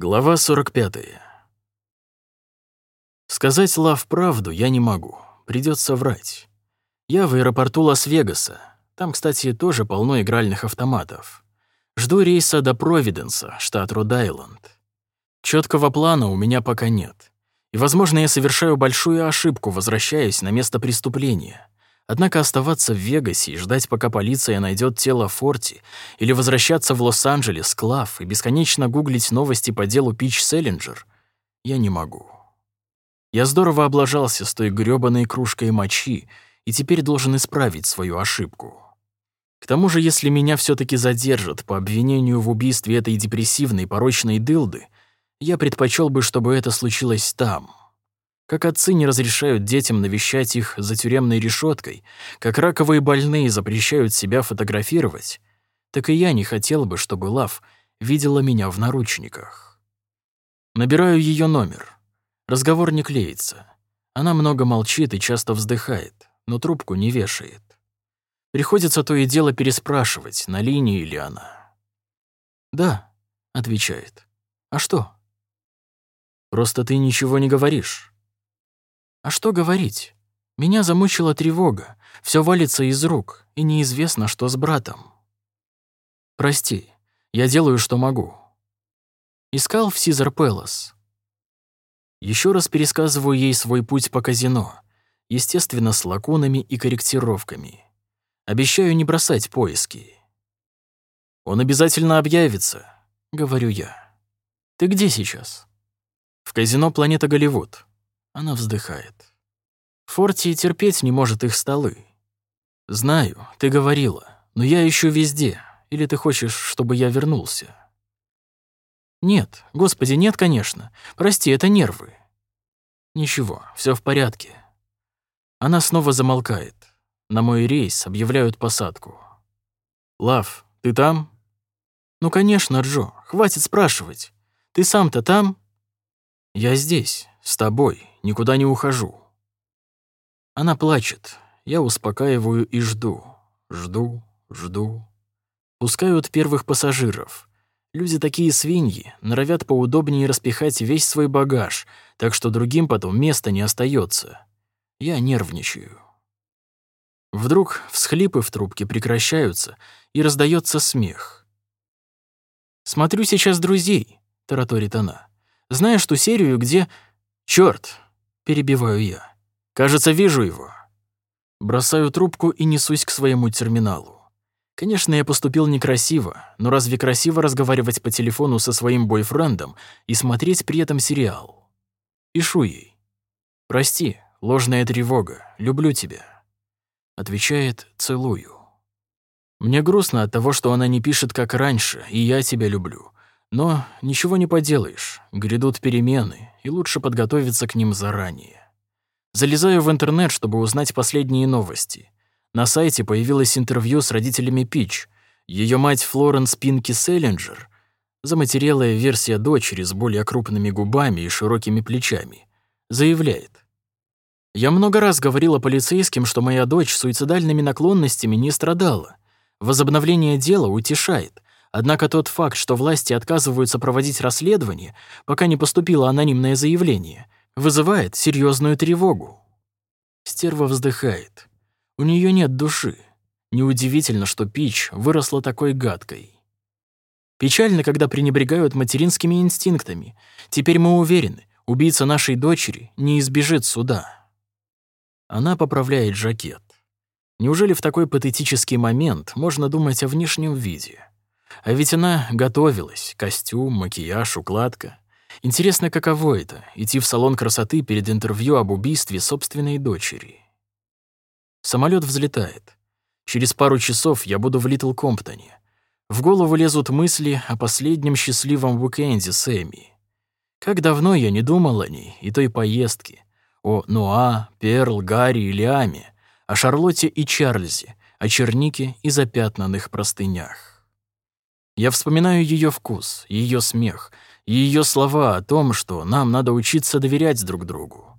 Глава 45. Сказать Лав правду я не могу, придется врать. Я в аэропорту Лас-Вегаса. Там, кстати, тоже полно игральных автоматов. Жду рейса до Провиденса, штат Род-Айленд. Чёткого плана у меня пока нет. И, возможно, я совершаю большую ошибку, возвращаясь на место преступления. Однако оставаться в Вегасе и ждать, пока полиция найдет тело Форти, или возвращаться в Лос-Анджелес, Клав, и бесконечно гуглить новости по делу Пич Селлинджер, я не могу. Я здорово облажался с той грёбаной кружкой мочи и теперь должен исправить свою ошибку. К тому же, если меня все таки задержат по обвинению в убийстве этой депрессивной, порочной дылды, я предпочел бы, чтобы это случилось там, как отцы не разрешают детям навещать их за тюремной решеткой, как раковые больные запрещают себя фотографировать, так и я не хотел бы, чтобы Лав видела меня в наручниках. Набираю ее номер. Разговор не клеится. Она много молчит и часто вздыхает, но трубку не вешает. Приходится то и дело переспрашивать, на линии ли она. «Да», — отвечает. «А что?» «Просто ты ничего не говоришь». А что говорить? Меня замучила тревога, все валится из рук, и неизвестно, что с братом. Прости, я делаю, что могу. Искал в Сизер Пэлас. Еще раз пересказываю ей свой путь по казино, естественно, с лакунами и корректировками. Обещаю не бросать поиски. Он обязательно объявится, говорю я. Ты где сейчас? В казино «Планета Голливуд». Она вздыхает. Форти терпеть не может их столы. Знаю, ты говорила, но я ищу везде. Или ты хочешь, чтобы я вернулся? Нет, господи, нет, конечно. Прости, это нервы. Ничего, все в порядке. Она снова замолкает. На мой рейс объявляют посадку. Лав, ты там? Ну, конечно, Джо, хватит спрашивать. Ты сам-то там? Я здесь, с тобой, никуда не ухожу. Она плачет. Я успокаиваю и жду. Жду, жду. Пускают первых пассажиров. Люди такие свиньи, норовят поудобнее распихать весь свой багаж, так что другим потом места не остается. Я нервничаю. Вдруг всхлипы в трубке прекращаются, и раздается смех. «Смотрю сейчас друзей», — тараторит она. «Знаешь ту серию, где...» «Чёрт!» Перебиваю я. «Кажется, вижу его». Бросаю трубку и несусь к своему терминалу. Конечно, я поступил некрасиво, но разве красиво разговаривать по телефону со своим бойфрендом и смотреть при этом сериал? Пишу ей. «Прости, ложная тревога, люблю тебя». Отвечает «целую». Мне грустно от того, что она не пишет, как раньше, и я тебя люблю. Но ничего не поделаешь, грядут перемены, и лучше подготовиться к ним заранее. Залезаю в интернет, чтобы узнать последние новости. На сайте появилось интервью с родителями Пич. Ее мать Флоренс Пинки Селлинджер, заматерелая версия дочери с более крупными губами и широкими плечами, заявляет. «Я много раз говорила полицейским, что моя дочь суицидальными наклонностями не страдала. Возобновление дела утешает. Однако тот факт, что власти отказываются проводить расследование, пока не поступило анонимное заявление, вызывает серьезную тревогу. Стерва вздыхает. У нее нет души. Неудивительно, что Пич выросла такой гадкой. Печально, когда пренебрегают материнскими инстинктами. Теперь мы уверены, убийца нашей дочери не избежит суда. Она поправляет жакет. Неужели в такой патетический момент можно думать о внешнем виде? А ведь она готовилась. Костюм, макияж, укладка. Интересно, каково это — идти в салон красоты перед интервью об убийстве собственной дочери. Самолет взлетает. Через пару часов я буду в Литл Комптоне. В голову лезут мысли о последнем счастливом уикенде с Эми. Как давно я не думал о ней и той поездке. О Нуа, Перл, Гарри и Лиаме, о Шарлотте и Чарльзе, о чернике и запятнанных простынях. Я вспоминаю ее вкус, ее смех, ее слова о том, что нам надо учиться доверять друг другу.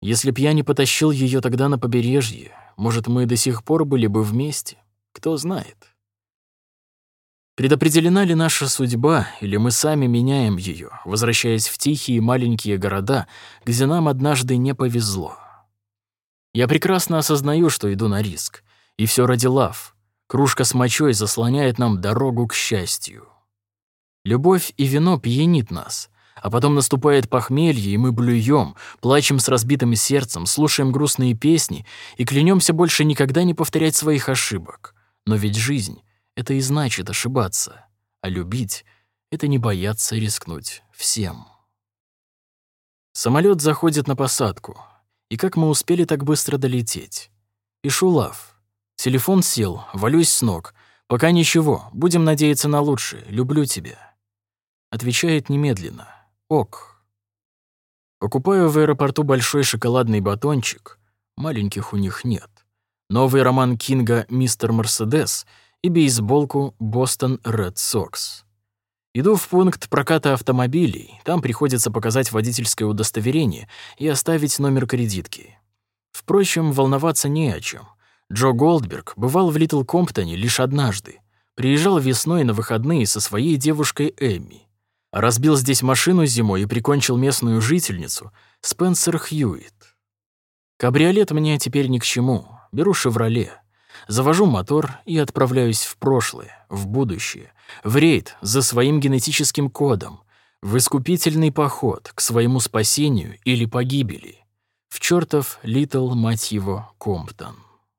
Если б я не потащил ее тогда на побережье, может, мы до сих пор были бы вместе, кто знает. Предопределена ли наша судьба, или мы сами меняем ее, возвращаясь в тихие маленькие города, где нам однажды не повезло? Я прекрасно осознаю, что иду на риск. И все ради лав. Кружка с мочой заслоняет нам дорогу к счастью. Любовь и вино пьянит нас, а потом наступает похмелье, и мы блюем, плачем с разбитым сердцем, слушаем грустные песни и клянемся больше никогда не повторять своих ошибок. Но ведь жизнь это и значит ошибаться. А любить — это не бояться рискнуть всем. Самолет заходит на посадку. И как мы успели так быстро долететь? Пишу лав. Телефон сел, валюсь с ног. Пока ничего, будем надеяться на лучшее. Люблю тебя. Отвечает немедленно. Ок. Покупаю в аэропорту большой шоколадный батончик. Маленьких у них нет. Новый роман Кинга «Мистер Мерседес» — и бейсболку «Бостон Ред Сокс». Иду в пункт проката автомобилей, там приходится показать водительское удостоверение и оставить номер кредитки. Впрочем, волноваться не о чем. Джо Голдберг бывал в Литл Комптоне лишь однажды. Приезжал весной на выходные со своей девушкой Эмми. Разбил здесь машину зимой и прикончил местную жительницу Спенсер Хьюитт. Кабриолет мне теперь ни к чему. Беру «Шевроле». Завожу мотор и отправляюсь в прошлое, в будущее, в рейд за своим генетическим кодом, в искупительный поход к своему спасению или погибели, в чертов Литл, мать его, Комптон.